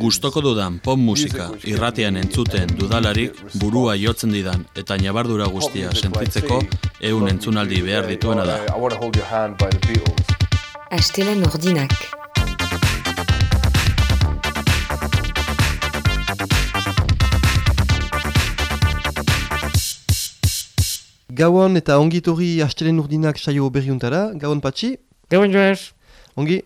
Gustoko dudan pop musika irratian entzuten dudalarik burua jotzen didan eta nabardura guztia sentitzeko ehun entzunaldi behar dituena da. I, I want to hold your hand by the Beatles. Astelen ordinak. Gauan eta ongitorri hastelen urdinak saio berriuntara. Gauan patxi, Gauan joaz, ongi,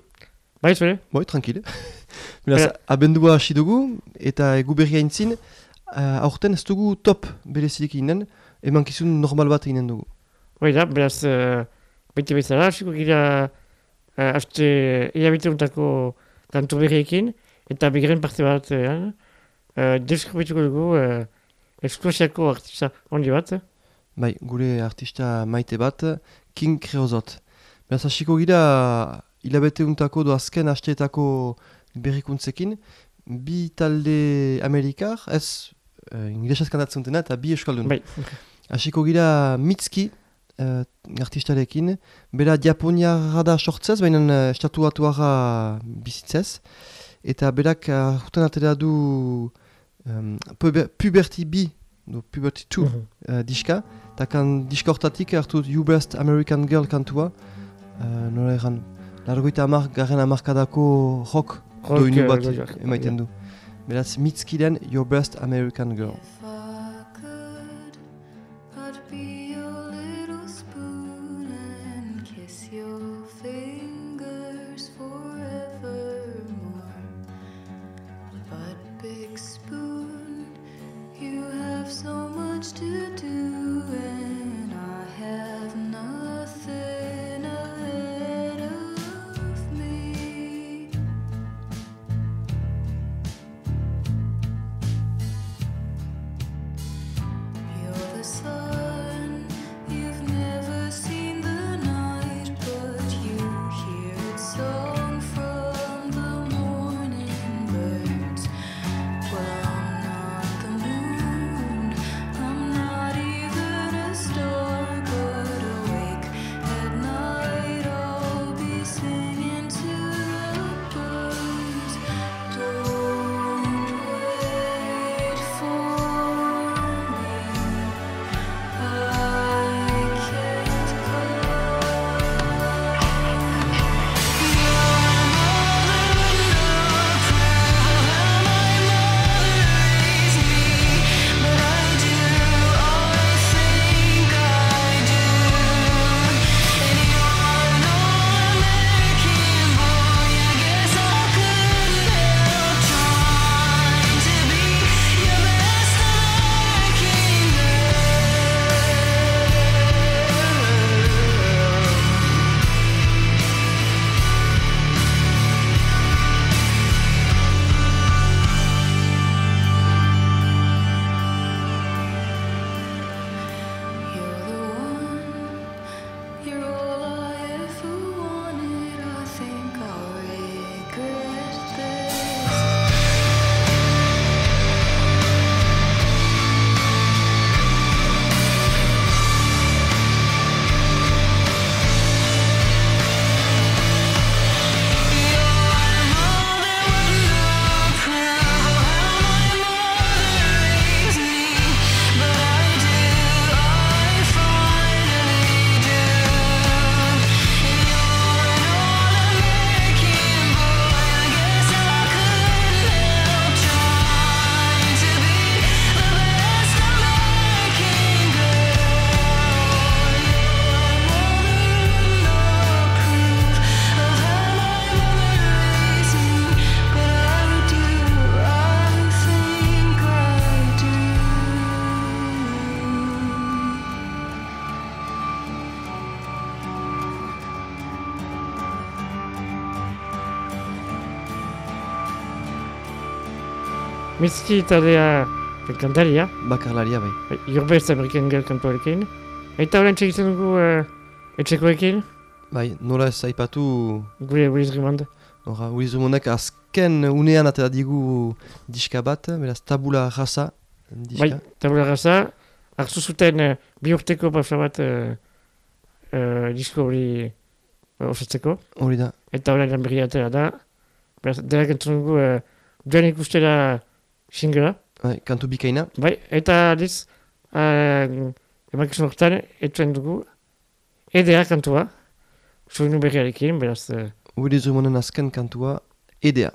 bai zure? boi, tranquile. Beraz, Eh. abendua hasi dugu eta egu berria intzin, uh, aurten ez dugu top berezirik inen, emankizun normal bat eginen dugu. Hoi da, beraz, uh, beti bezala, hasiko gira uh, haste hilabiteuntako kantu berriekin, eta bigarren parte bat, uh, uh, deskribituko dugu uh, Esklosiako artista ondi bat. Bai, gure artista maite bat, King Creozot. Beraz, hasiko gira hilabeteuntako do azken hasteetako berrikuntzekin, bi talde Amerikar, ez uh, inglesez kantatzen dutena, eta bi euskaldun. Bai, Hasiko gira Mitski uh, artistarekin, bera Japoniara da sortzez, baina uh, estatuatuara bizitzez, eta berak uh, urten atera du um, puber, Puberty B, do Puberty 2 Mhm. uh, diska, eta kan diska hortatik hartu You Best American Girl kantua, uh, nola erran, largoita amar, garen amarkadako rock, Rock, doinu bat emaiten du. Beraz, Mitski den Your Best American Girl. Mitski taldea kantaria, Bakarlaria bai. bai, Your Best American Girl kantuarekin. Eta horren txegitzen dugu uh, etxekoekin, Bai, nola ez aipatu, gure Willis Rimond. Hora, Willis Drummondek azken unean atera digu diska bat, beraz tabula rasa diska. Bai, tabula gaza, hartu zuten uh, bi urteko pausa bat uh, uh, disko hori uh, osatzeko. Hori da. Eta orain lan berria atera da. Beraz, denak entzun dugu, uh, joan ikustera singela. Bai, kantu bikaina. Bai, eta aldiz, uh, emakizun horretan, etuen dugu, edea kantua, soinu berriarekin, beraz, uh, Willy Drumonden azken kantua, Edea.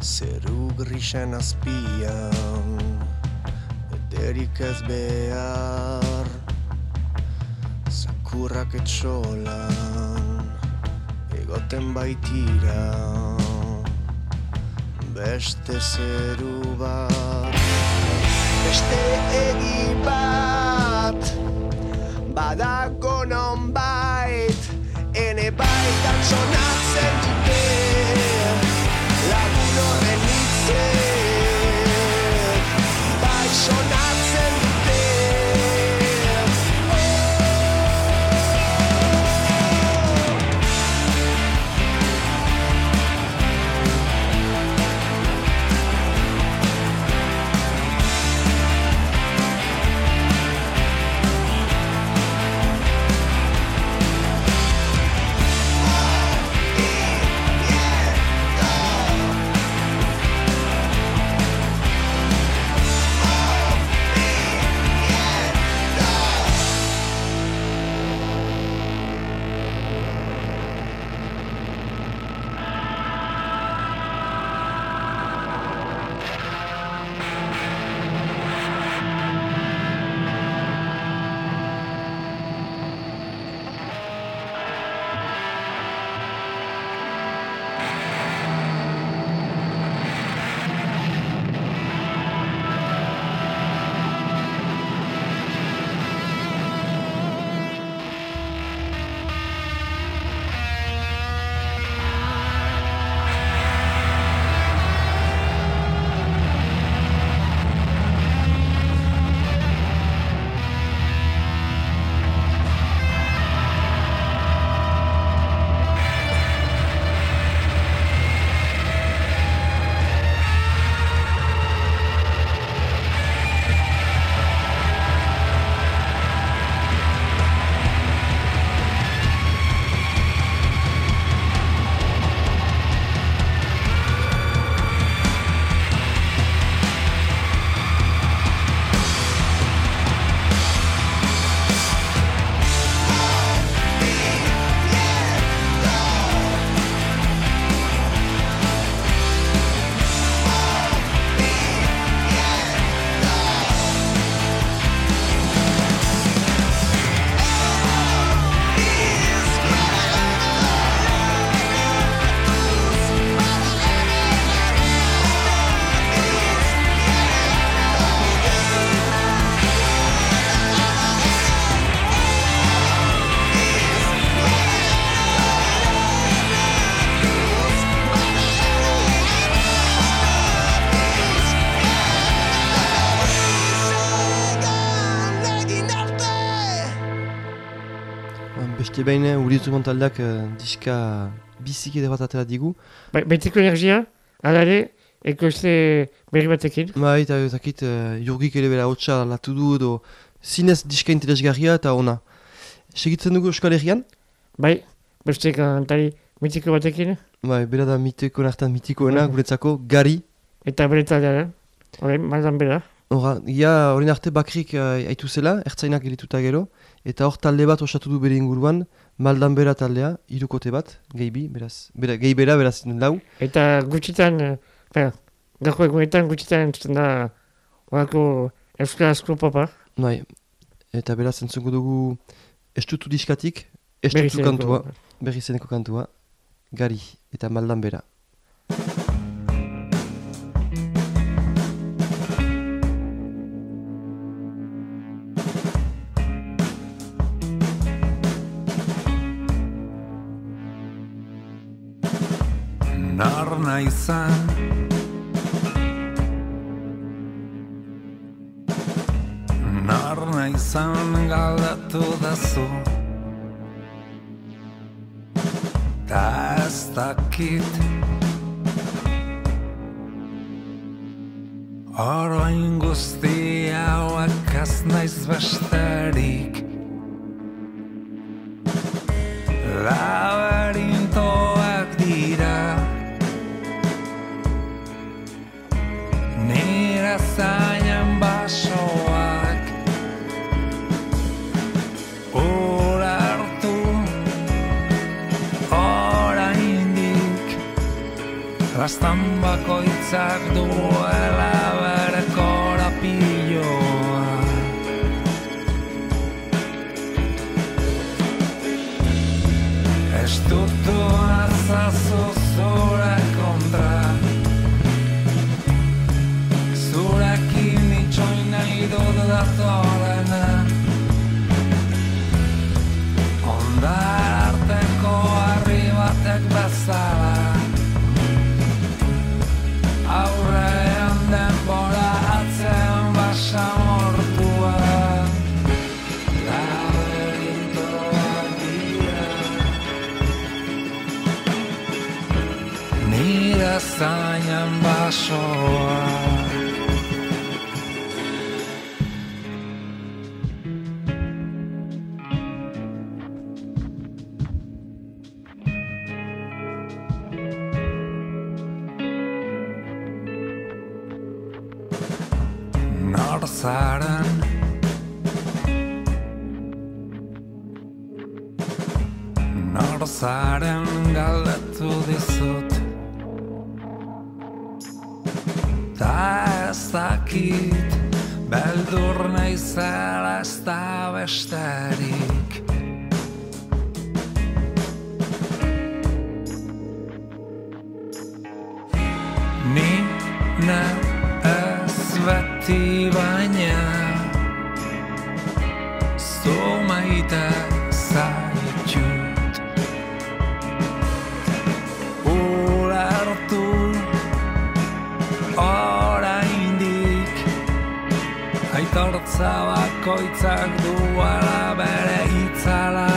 Zeru grisen azpian Ederik ez behar Zakurrak etxolan Egoten baitira Beste zeru bat. Beste egi bat Badago nonbait Ene baitan sonatzen dute Bai behin, uritu taldeak uh, diska biziki ere bat atera digu. Ba, baiteko energia, ala ere, ekoizte berri batekin. Bai, eta ezakit, uh, jurgik ere bera hotxa latu du edo zinez diska interesgarria eta ona. Segitzen dugu Euskal Herrian? Bai, beste kantari mitiko batekin, Bai, bera da mitiko nartan mitikoena, guretzako, gari. eta bere taldearen. Hore, maldan bera. Hora, ia horien arte bakrik uh, aitu zela, ertzainak gelituta gero, eta hor talde bat osatu du bere inguruan, maldan bera taldea, irukote bat, gehi bi, beraz, bera, gehi bera, beraz, lau. Eta gutxitan, eh, bera, gako egunetan gutxitan entzuten da horako euskarazko popa. Bai, eta beraz entzuko dugu estutu diskatik, estutu kantua, berri zeneko kantua, gari eta maldan bera. Nor naizan. Nor naizan galdatu dazu. Ta ez dakit. Oroin guzti hauak ez naiz besterik. Laberintoak Lastan bakoitzak duela Nor zaren Nor zaren galdetu dizut Ta ez dakit Beldur naizela ez da besterik Ni ne ez beti bakoitzak duela bere itzala.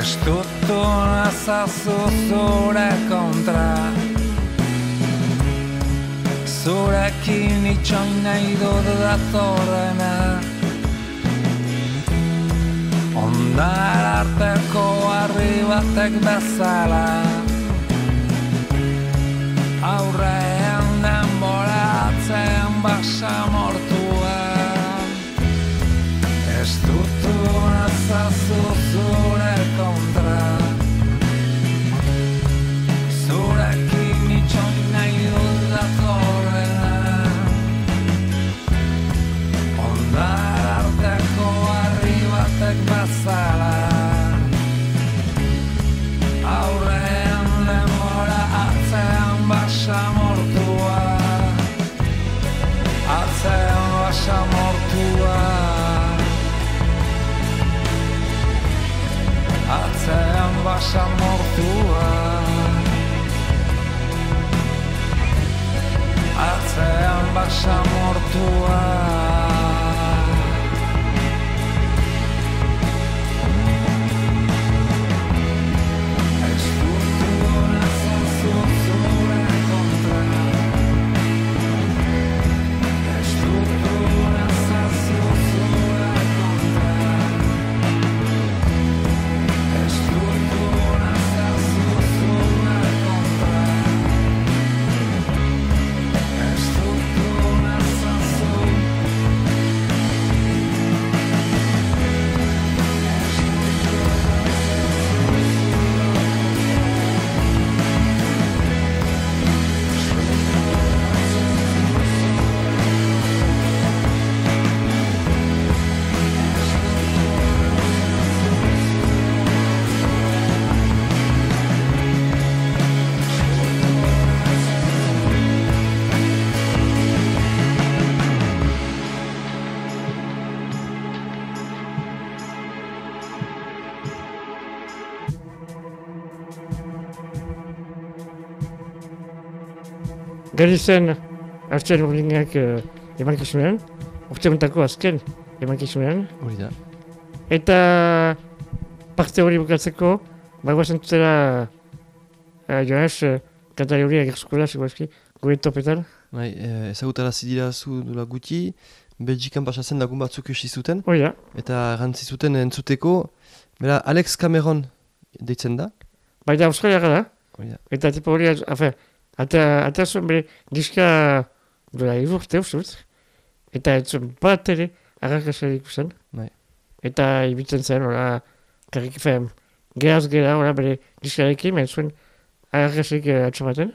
Estutu nazazu zure kontra. Zurekin itxoin nahi dut datorrena. Ondar arteko harri batek bezala Aurrean denbora atzean basa mortua. Estutu nazazu zure kontra gari zen azten urdinak uh, emankizunean, urte hontako azken emankizunean, Hori da. eta parte hori bukatzeko, bagoa zentzera uh, Jonas, uh, kantari hori agertzukola, segurazki, gure topetan. Bai, eh, ezagutara zidira zu dula guti, Belgikan pasatzen lagun batzuk esi zuten, Hoi da, eta gantzi zuten entzuteko, bera Alex Cameron deitzen da. baina Australiaga da, Hori da. eta tipo hori, afe, ata, ata zuen bere diska duela irurte usut, eta ez zuen bat ere agarkasarik zen. Bai. Eta ibitzen zen, ora, karrik, fe, geraz gera, ora, bere diskarekin, ez zuen agarkasarik uh, atxamaten.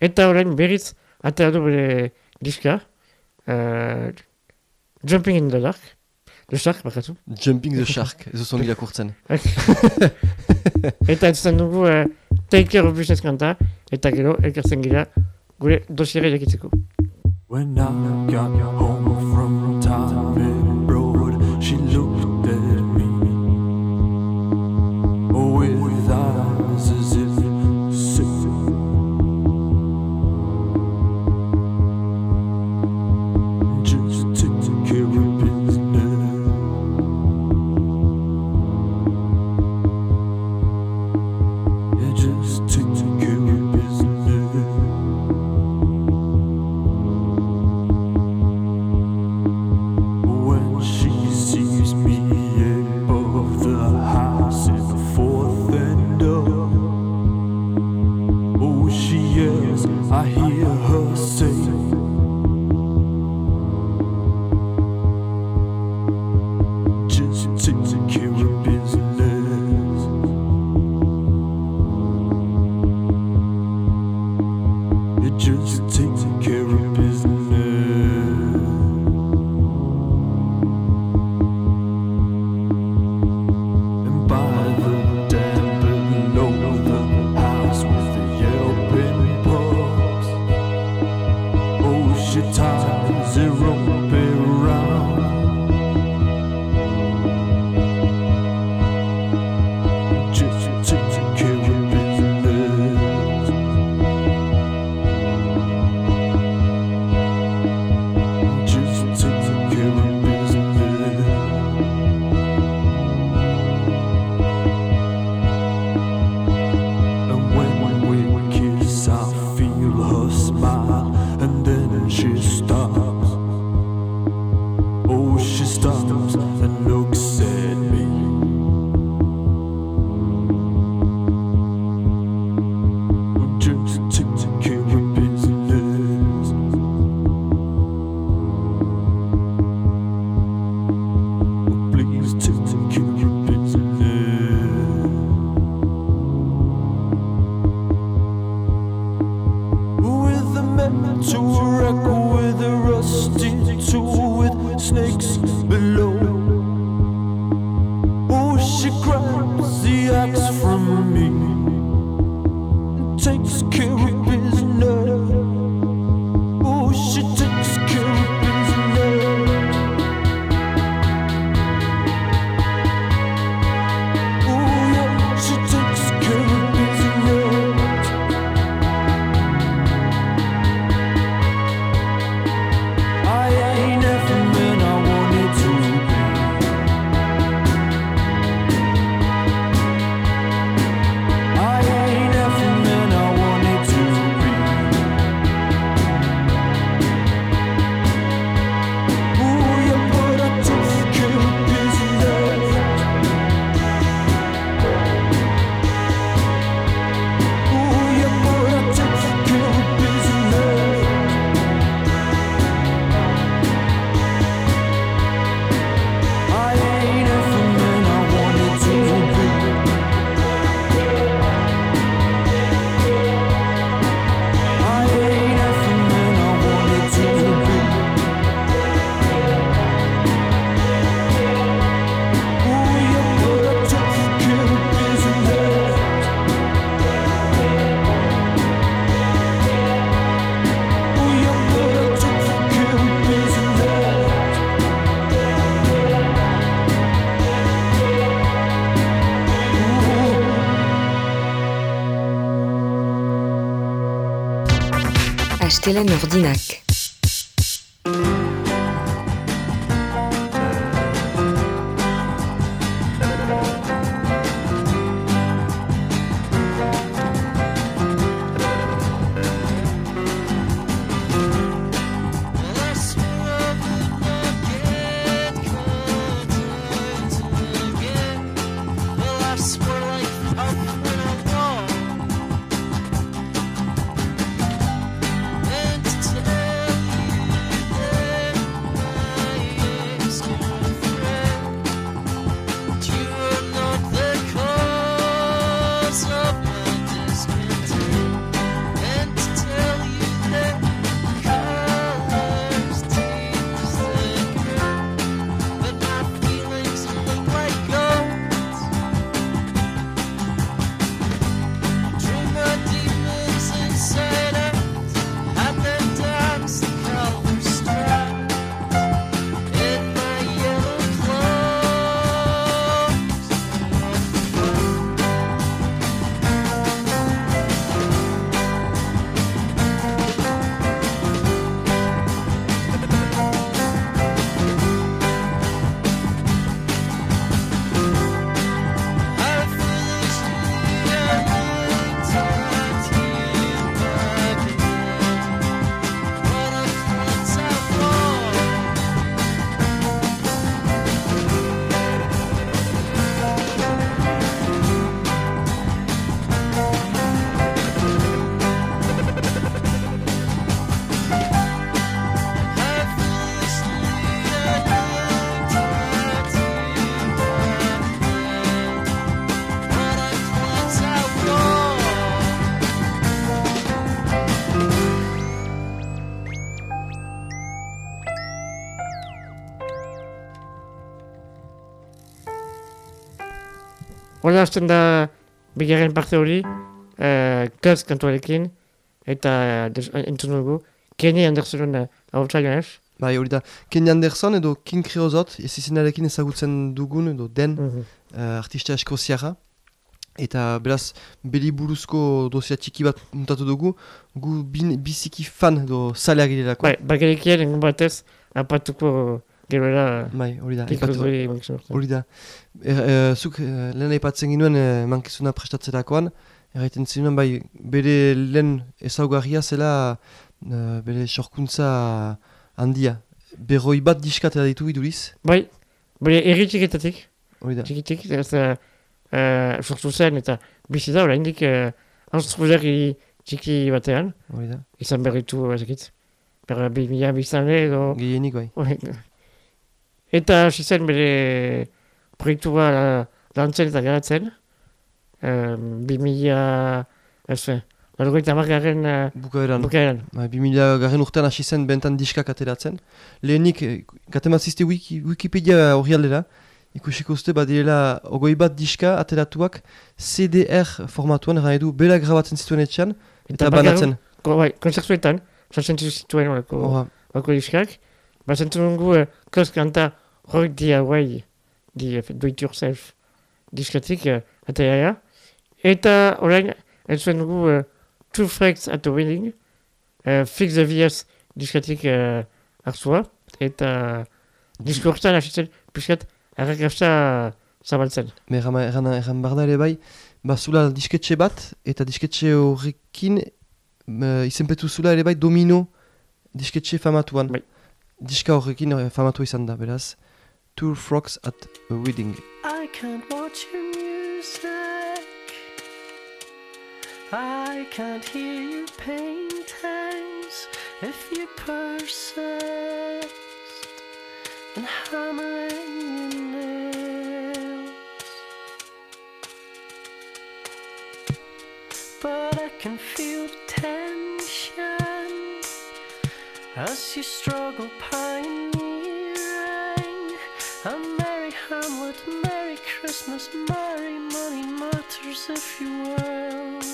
Eta orain berriz, atera du bere diska, uh, Jumping in the Dark, The Shark, bakatu. Jumping the Shark, ez duzon irakurtzen. Eta ez zen dugu uh, Take Care of Business kanta, eta gero elkartzen gira gure dosiere jakitzeko. When I got home from Astelen ordinak. Hola hasten da bigarren parte hori, uh, Kaz kantuarekin, eta entzun dugu, Kenny Andersonen uh, hau ez? Bai, hori da, Kenny Anderson edo King Creozot, ez izenarekin ezagutzen dugun edo den Mhm. uh, artista eskoziarra. Eta beraz, beli buruzko dozia txiki bat muntatu dugu, gu bin, biziki fan edo zaleak girelako. Bai, bagerekien engun batez, apatuko geroera Bai, hori da. aipatu- hori urtean. Hori da. Er, er, zuk eh, lehen aipatzen ginuen eh, mankizuna prestatzerakoan, erraiten zinuen bai bere lehen ezaugarria zela eh, bere sorkuntza handia. Berroi bat diskatera ditu iduriz, Bai, bere erri txikitatik, hori da. txikitik, ez uh, uh, sortu zen eta bizi da, oraindik uh, anstrulerri txiki batean, Hori da. izan berritu ezakit. Berra bi mila biztanle edo... Gehienik bai. Bai. Eta hasi zen bere proiektua la- lantzen eta garatzen. Um, bi mila... Ez fe, larogeita hamargarren uh, Bukaeran. bukaeran. Bai, 2000 garren urtean hasi zen bentan diskak ateratzen. Lehenik, eh, gatemazizte wiki, Wikipedia horri aldera, ikusiko uste badirela ogoi bat diska ateratuak CDR formatuan, eran edu bela grabatzen zituen etxean, eta bakarrik- banatzen. Bai, konzertuetan, sartzen zituen Horra, horako diskak. Bazentu nungu, uh, kos kanta hori DIY, di do it yourself diskatik uh, ateraia. Eta orain, entzuen dugu uh, Two Freaks at the Wedding, uh, Fix the VS diskatik uh, hartzua. Eta disko horretan hasi zen, piskat, arrakasta zabaltzen. Me erran, erran, barda ere bai, bazula disketxe bat, eta disketxe horrekin uh, izenpetu zula ere bai domino disketxe famatuan. Bai. Diska horrekin eh, famatu izan da, beraz. Two Frogs at a Wedding. I can't watch your music. I can't hear your paintings if you persist in hammering your nails. But I can feel the tension as you struggle pioneering. A merry Hamlet, Merry Christmas, Merry money matters if you will.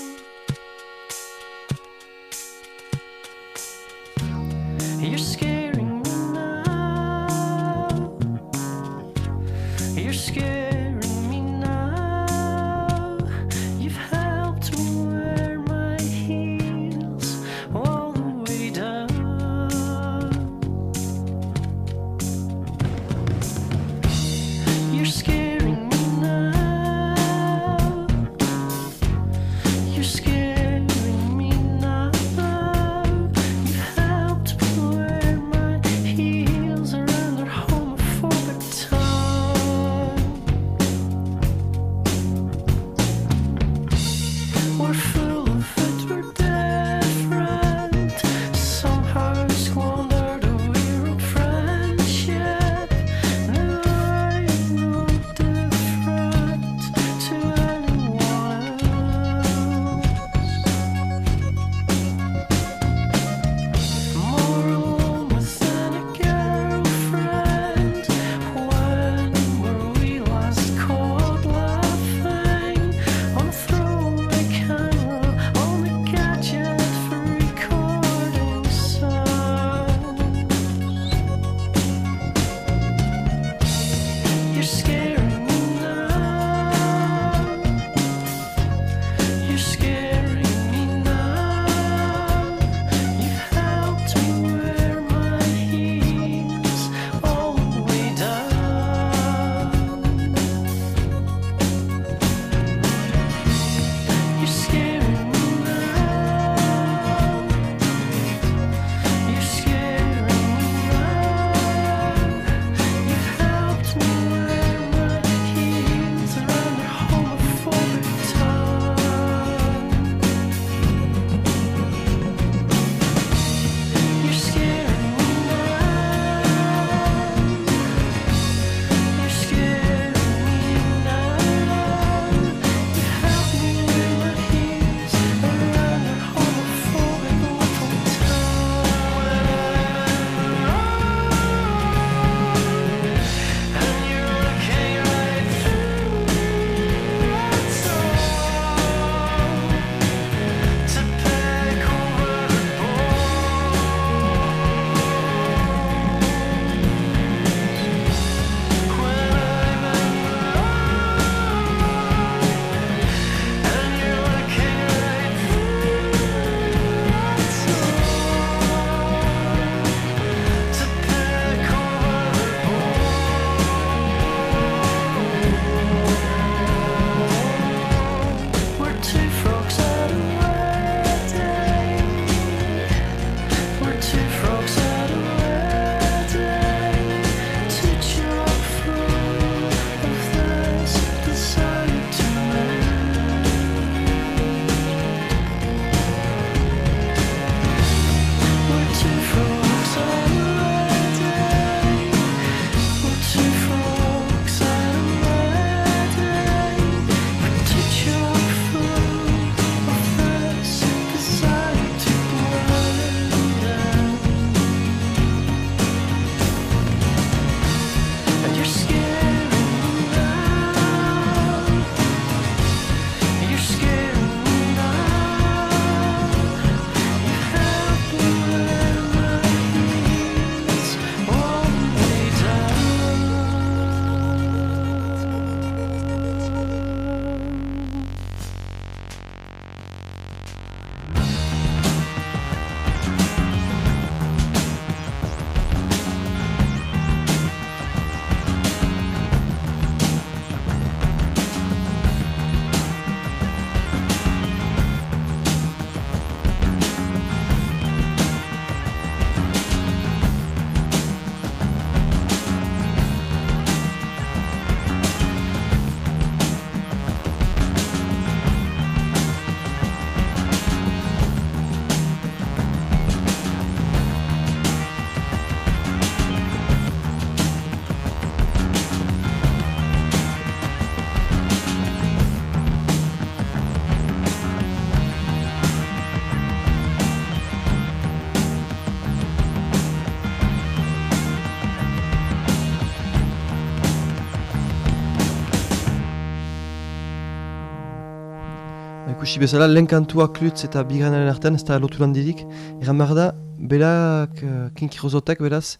Ikusi bezala, lehen kantua klutz eta biganaren artean, ez da lotu handirik. Egan behar da, berak, uh, kinkirozotek, beraz,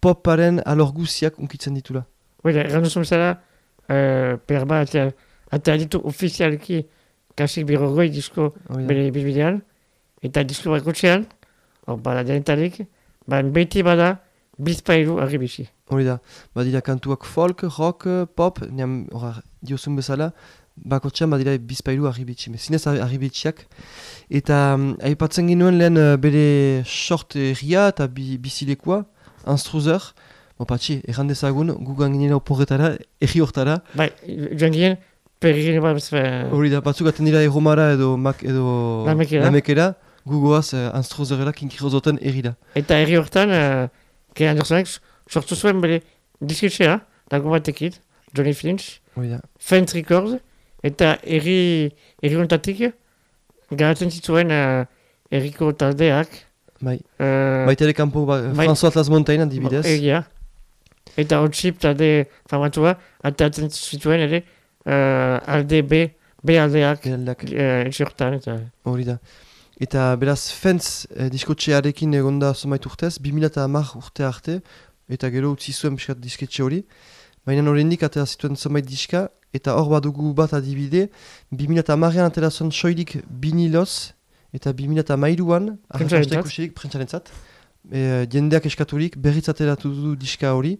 poparen alor guziak unkitzen ditula. Oida, erran duzu bezala, uh, perba eta eta ditu ofizialki kasik birogoi disko Hori da. bere bilbidean, eta disko bakotxean, hor bada denetarik, baina beti bada bizpailu arribisi. Hori da, badira kantuak folk, rock, pop, neam, ora, diozun bezala, bakotxean badira bizpailu arribitsi, zinez arribitsiak. Eta um, aipatzen ginuen lehen uh, bere short erria eta bi, bizilekua, Anstruzer, Bo patxi, erran dezagun, gugan ginela oporretara, erri hortara, Bai, joan ginen, perrine bat bezala, hori da, batzuk aten dira erromara edo, mak, edo Lamekera. lamekera, gugoaz uh, Anstruzerera kinkirozoten errira. eta herri hortan, uh, Kay Andersonek sortu zuen bere disketxea, dago batekin, Johnny Finch, da, Fent Records, eta herri, herri honetatik, garatzen zituen uh, herriko taldeak, bai. uh, Baita ere kanpo, ba, bai. François Atlas Montagne adibidez. Egia. Eta hotxip talde famatua, atatzen zituen ere, uh, alde B, B aldeak, Geraldak. uh, etxe hortan, eta... Hori da. Eta beraz, Fentz eh, diskotxearekin egonda zomait urtez, 2010 urte arte, eta gero utzi zuen piskat disketxe hori. Baina horrendik atera zituen zomait diska, eta hor badugu bat adibide, 2010an atera zuen soilik biniloz, eta 2010an, Prentsarentzat. ikusirik, prentsarentzat, e, jendeak eskaturik berriz ateratu du diska hori,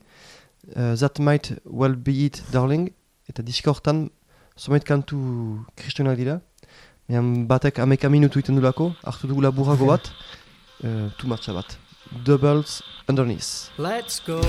uh, That Might Well Be It Darling, eta diska hortan zomait kantu kristonak dira, Baina batek ameka minutu iten dulako, hartu dugu laburago bat, uh, tu martxa bat. Doubles underneath. Let's go.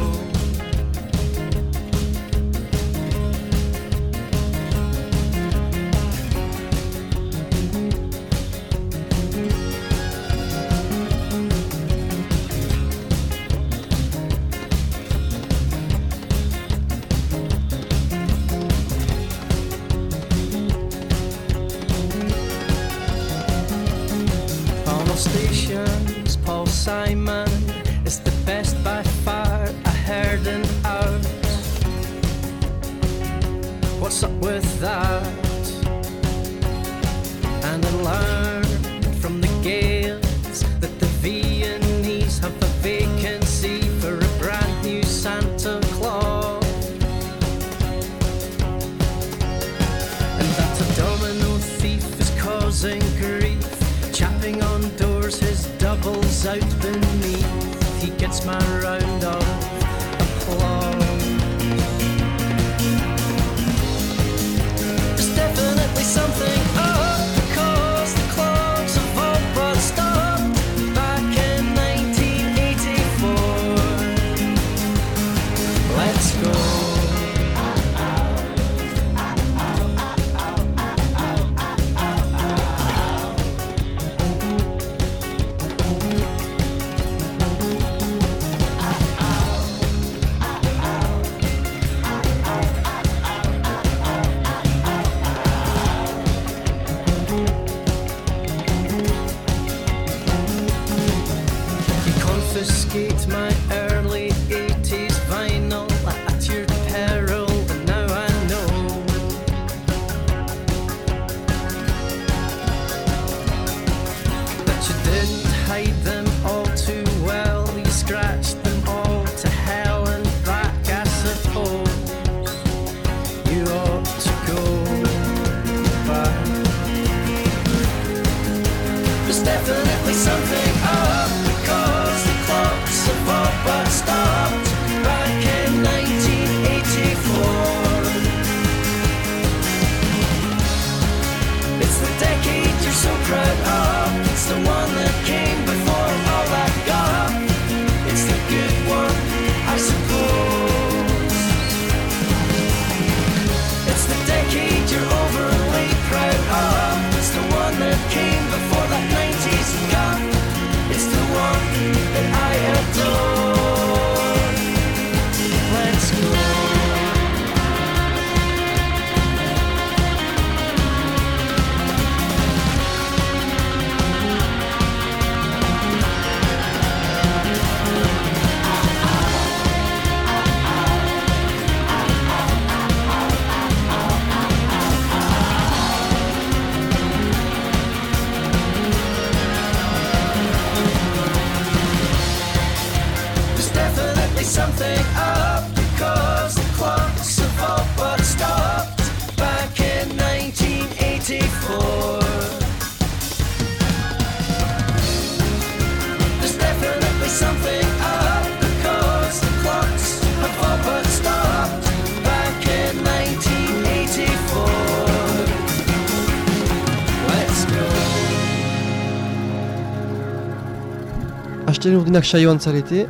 Urdinak saioan zarete,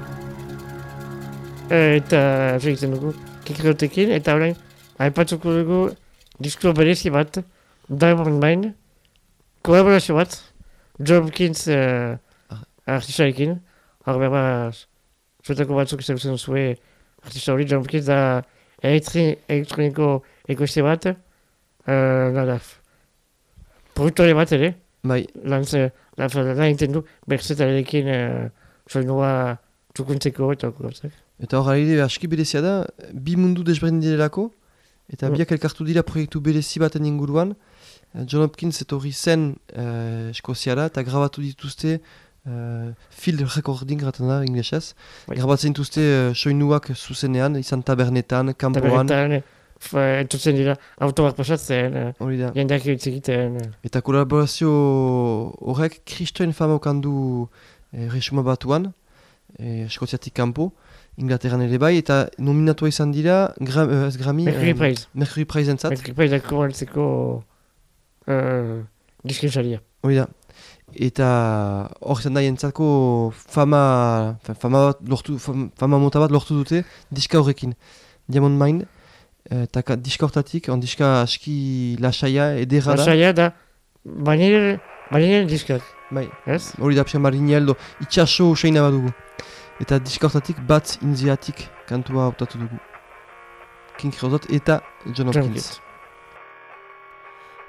eta egiten dugu kikrotekin, eta orain aipatzuko dugu disko berezi bat, Diamond Mine, kolaborazio bat, John Hopkins uh, artistarekin, hor berba, zuetako batzuk ezagutzen zuen artista hori, John Hopkins da elektri, elektroniko ekoizte bat, uh, nada, produktore bat ere, bai, lan ze, lan lan egiten du, berzetarekin uh, soinua txukuntzeko eta gauzak. Eta hor ari aski berezia da, bi mundu desberdin direlako, eta Mm. biak elkartu dira proiektu berezi baten inguruan. Eh, John Hopkins etorri zen uh, Eskoziara eta grabatu dituzte uh, field recording raten da inglesez. Bai. Grabatzen dituzte uh, soinuak zuzenean, izan tabernetan, Eta kanpoan, berretan, fa- entzuten dira, autoak pasatzen, eh, hori da. jendeak egiten. eh. Eta kolaborazio horrek kristoen fama okandu eh, resuma batuan, eh, Eskoziatik kanpo, Inglaterran ere bai, eta nominatua izan dira, gra, eh, ez Grammy, Mercury eh, Prize. Mercury Prize entzat. Mercury Prize dako altzeko uh, diskinsaria. Hori da. Eta hor izan da jentzako fama, fa- fama, bat lortu, fam- fama mota bat lortu dute diska horrekin. Diamond Mine, eh, eta ka- diska hortatik, on diska aski lasaia, ederra da. Lasaia da, baineren diskak, Bai, ez? hori da pixan marinel do, itxaso usaina bat dugu. Eta diska hortatik bat inziatik kantua optatu dugu. King Crimson eta John John Hopkins.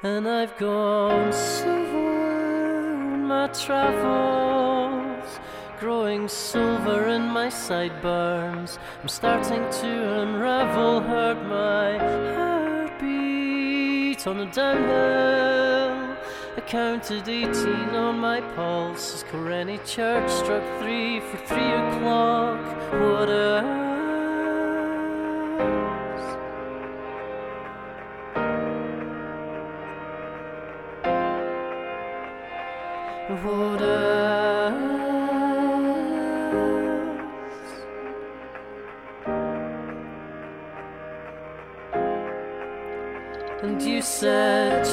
And I've gone silver in my travels, growing silver in my sideburns. I'm starting to unravel, hurt my heartbeat on the downhill. Counted 18 on my pulse as Coreni Church struck three for three o'clock. What else? What else? And you said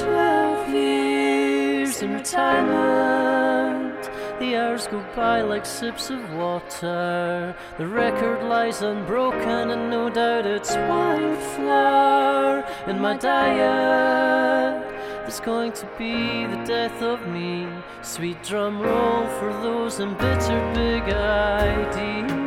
in retirement. The hours go by like sips of water. The record lies unbroken, and no doubt it's wildflower in my diet. There's going to be the death of me. Sweet drum roll for those embittered big ideas.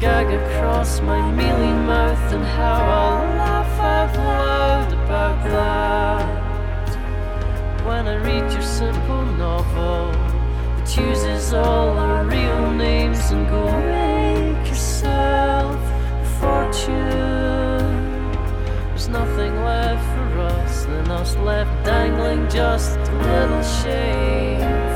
Gag across my mealy mouth and how I'll laugh out loud about that. When I read your simple novel that uses all our real names and go make yourself a fortune. There's nothing left for us than us left dangling just a little shame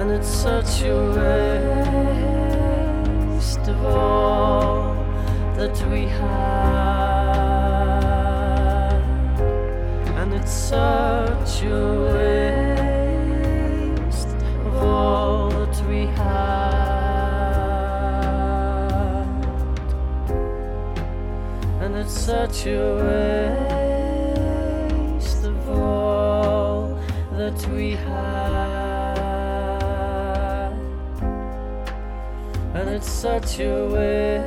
and it's such a waste of all that we have, and it's such a waste of all that we have. And it's such a waste of all that we have. It's such a waste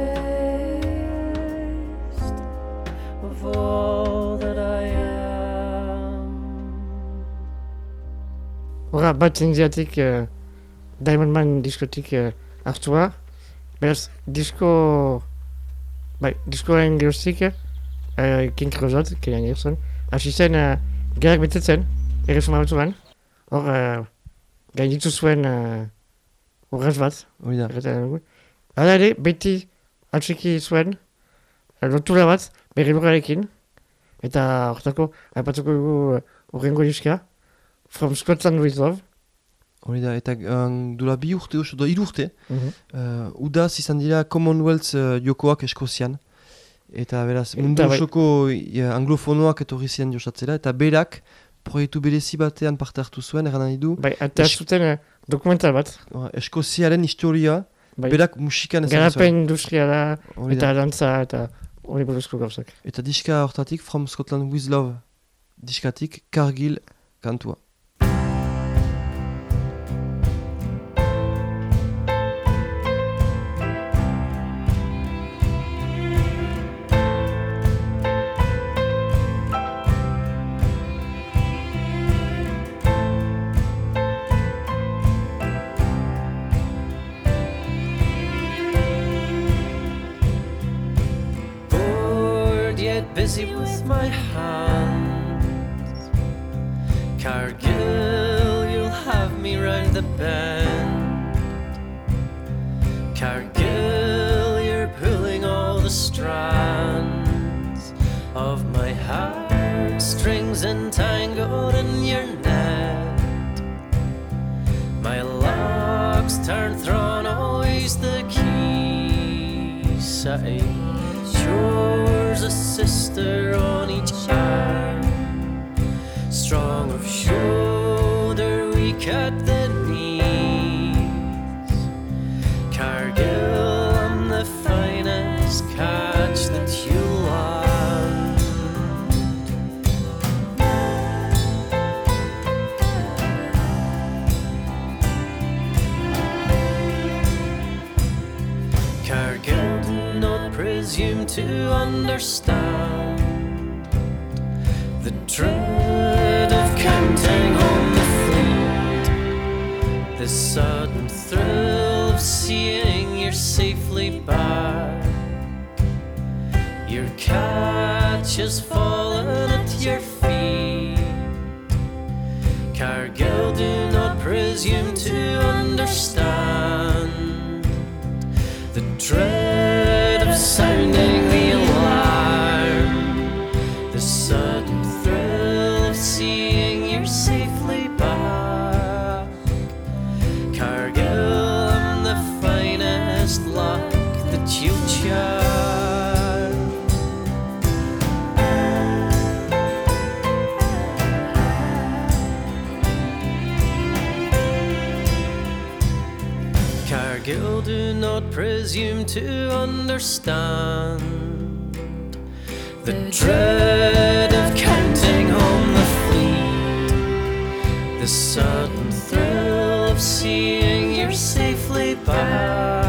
of all that I am. Hora, bat zinziatik uh, Diamond Man diskotik uh, hartua, Beraz, disko... Bai, diskoaren geroztik, uh, King Crozot, Kenian Gerson, hasi zen uh, gerak betetzen, erresuma batzuan, hor, uh, gainditu zuen uh, urraz bat, Hori da. Hala ere, beti atxiki zuen, uh, lotura bat, berri lurrarekin, eta hortako, aipatuko dugu uh, urrengo diska, From Scotland with Love, Hori da, eta um, dula bi urte, oso, do hiru urte, Mhm. uh, udaz izan dira Commonwealth uh, jokoak Eskozian. Eta beraz, mundu bai. osoko uh, anglofonoak etorri ziren josatzera, eta berak proiektu berezi batean parte hartu zuen, eran nahi du, bai, eta zuten uh, dokumental bat, uh, Eskoziaren historia, bai, berak musikan ezaguna zuen. garapen industriala, Hori da. eta dantza, eta hori buruzko gauzak. Eta diska hortatik, From Scotland with Love, diskatik, Cargill kantua. Your catch has fallen at your feet. Presume to understand the dread of counting home the fleet, the sudden thrill of seeing you're safely back.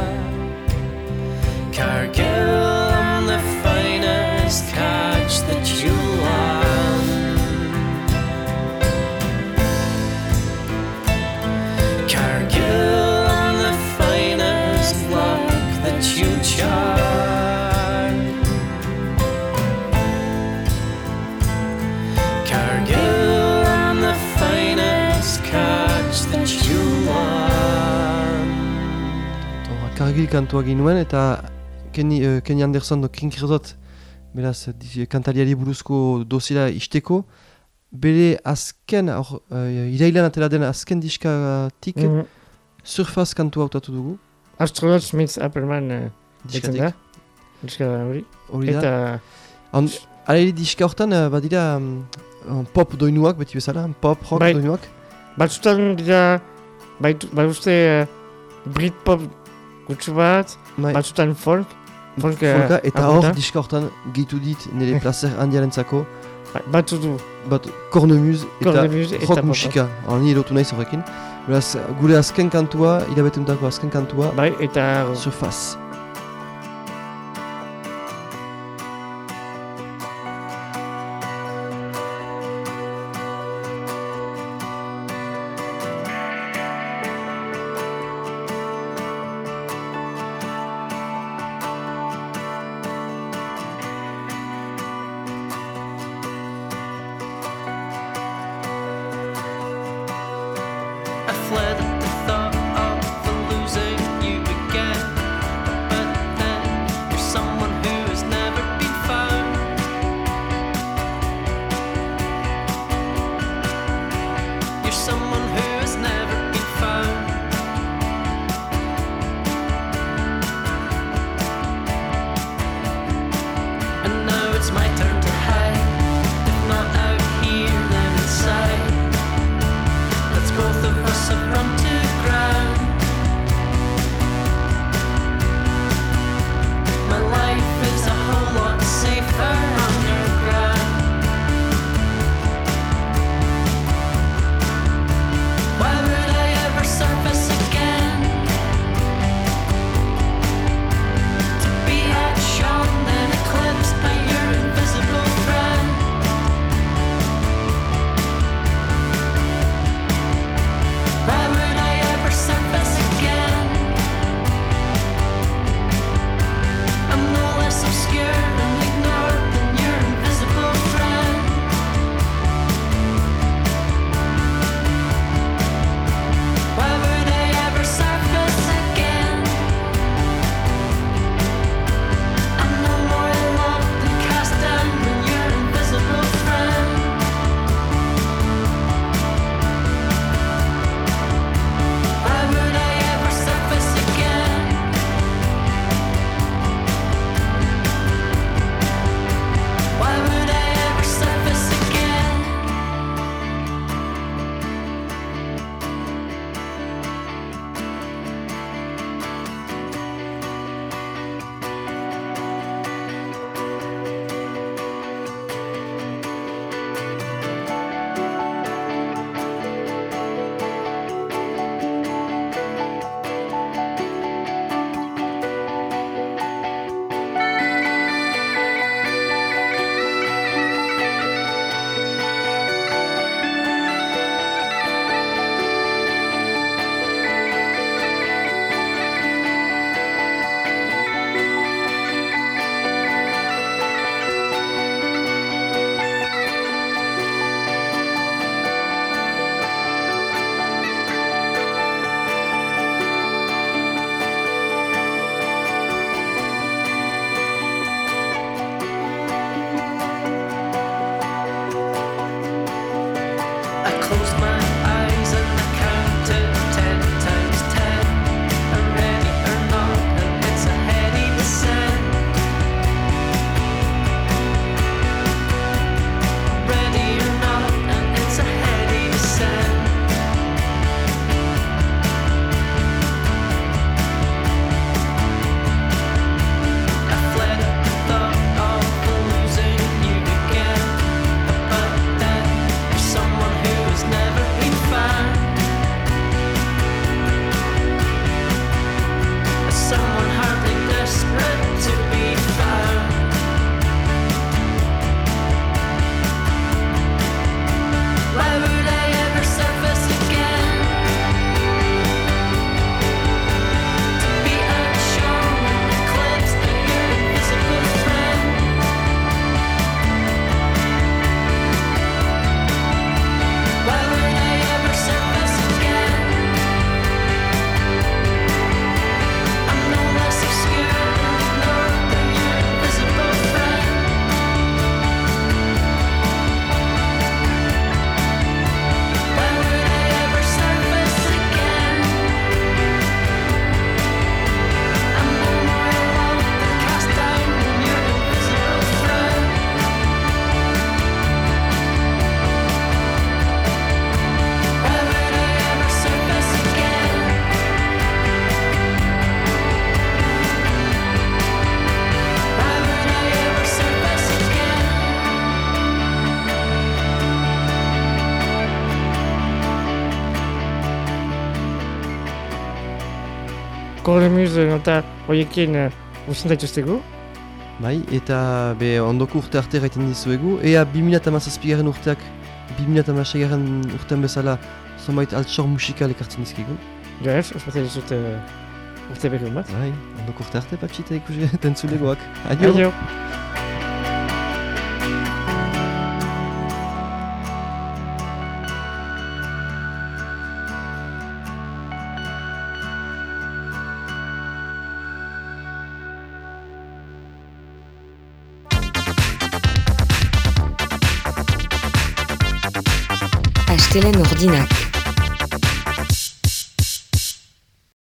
Cargill kantua ginuen, eta Kenny, uh, Kenny Anderson do King Crimson, beraz, kantariari buruzko dosiera isteko, bere azken, hor, uh, irailan atera den azken diskatik, Mhm. Surfaz kantua hautatu dugu, Astronaut Smith Appleman uh, diskatik. da. Diska hori. Hori da. Eta On, Alei diska hortan, uh, badira um, um, pop doinuak, beti bezala, pop, rock Bai. doinuak. batzutan dira, baitu- baduzte uh, Britpop gutxu bat, Bai, batzutan folk, folk folka, eta apunta. hor diska hortan gehitu dit nire placer handiarentzako, Bai, batzu du, bat cornemuse eta eta rock pop. musika. Hor ni erotu naiz horrekin. Beraz, gure azken kantua, hilabetuntako azken kantua, bai, eta Surfaz. kanta horiekin usen eh, daituztegu? Bai, eta be ondoko urte arte gaiten dizuegu, ea 2008-garen urteak, 2008-garen urtean bezala, zonbait altsor musikal ekartzen dizkigu. Jaef, ospatzen dizut uh, urte berri bat. Bai, ondoko urte arte patxita ikusi, tentzulegoak. Adio! Adio. Godinac.